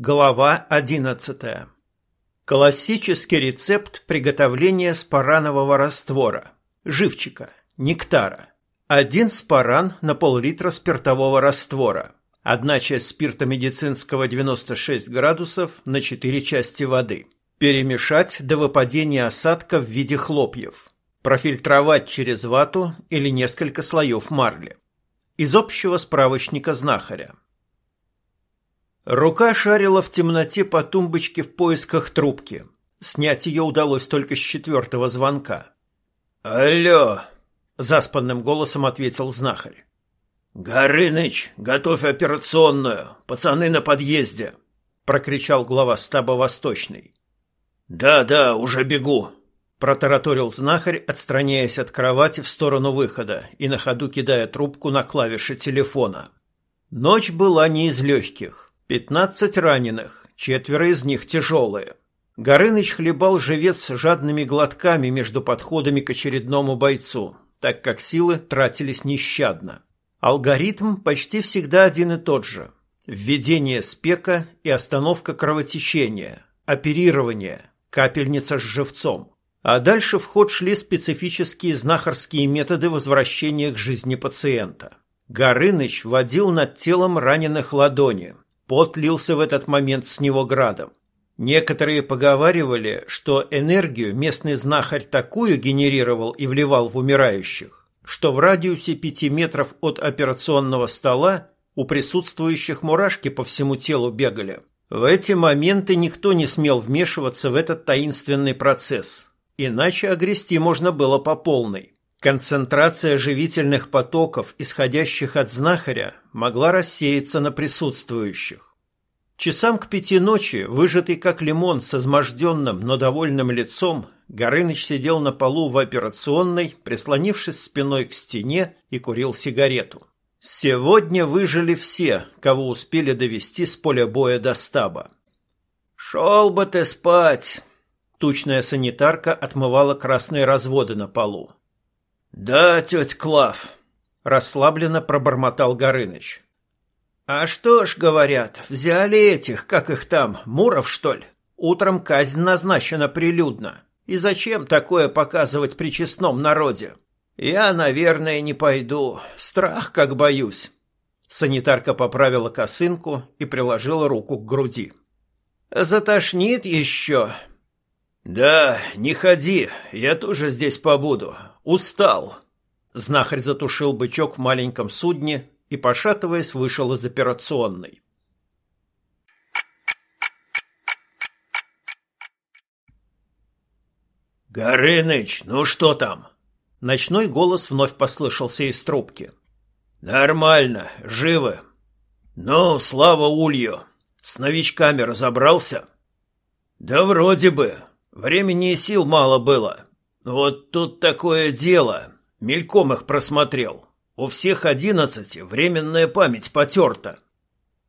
Глава 11. Классический рецепт приготовления спаранового раствора, живчика, нектара. Один спаран на пол-литра спиртового раствора. Одна часть спирта медицинского 96 градусов на 4 части воды. Перемешать до выпадения осадка в виде хлопьев. Профильтровать через вату или несколько слоев марли. Из общего справочника знахаря. Рука шарила в темноте по тумбочке в поисках трубки. Снять ее удалось только с четвертого звонка. «Алло!» — заспанным голосом ответил знахарь. «Горыныч, готовь операционную! Пацаны на подъезде!» — прокричал глава стаба Восточный. «Да-да, уже бегу!» — протараторил знахарь, отстраняясь от кровати в сторону выхода и на ходу кидая трубку на клавиши телефона. Ночь была не из легких. Пятнадцать раненых, четверо из них тяжелые. Горыныч хлебал живец жадными глотками между подходами к очередному бойцу, так как силы тратились нещадно. Алгоритм почти всегда один и тот же. Введение спека и остановка кровотечения, оперирование, капельница с живцом. А дальше в ход шли специфические знахарские методы возвращения к жизни пациента. Горыныч водил над телом раненых ладони, Пот лился в этот момент с него градом. Некоторые поговаривали, что энергию местный знахарь такую генерировал и вливал в умирающих, что в радиусе пяти метров от операционного стола у присутствующих мурашки по всему телу бегали. В эти моменты никто не смел вмешиваться в этот таинственный процесс, иначе огрести можно было по полной. Концентрация живительных потоков, исходящих от знахаря, могла рассеяться на присутствующих. Часам к пяти ночи, выжатый как лимон с изможденным, но довольным лицом, Горыныч сидел на полу в операционной, прислонившись спиной к стене и курил сигарету. Сегодня выжили все, кого успели довести с поля боя до стаба. «Шел бы ты спать!» Тучная санитарка отмывала красные разводы на полу. «Да, тетя Клав», — расслабленно пробормотал Горыныч. «А что ж, говорят, взяли этих, как их там, Муров, что ли? Утром казнь назначена прилюдно. И зачем такое показывать при честном народе? Я, наверное, не пойду. Страх, как боюсь». Санитарка поправила косынку и приложила руку к груди. «Затошнит еще?» «Да, не ходи, я тоже здесь побуду. Устал. Знахарь затушил бычок в маленьком судне и, пошатываясь, вышел из операционной. «Горыныч, ну что там?» Ночной голос вновь послышался из трубки. «Нормально, живы. Ну, слава улью. С новичками разобрался?» «Да вроде бы. Времени и сил мало было. Вот тут такое дело. Мельком их просмотрел. У всех одиннадцати временная память потерта.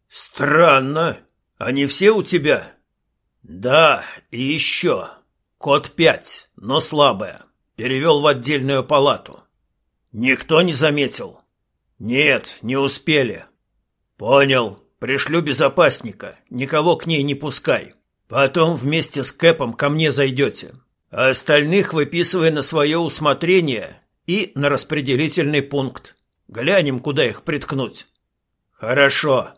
Странно. Они все у тебя? Да, и еще. Код пять, но слабая. Перевел в отдельную палату. Никто не заметил? Нет, не успели. Понял. Пришлю безопасника. Никого к ней не пускай. Потом вместе с Кэпом ко мне зайдете а остальных выписывай на свое усмотрение и на распределительный пункт. Глянем, куда их приткнуть. Хорошо.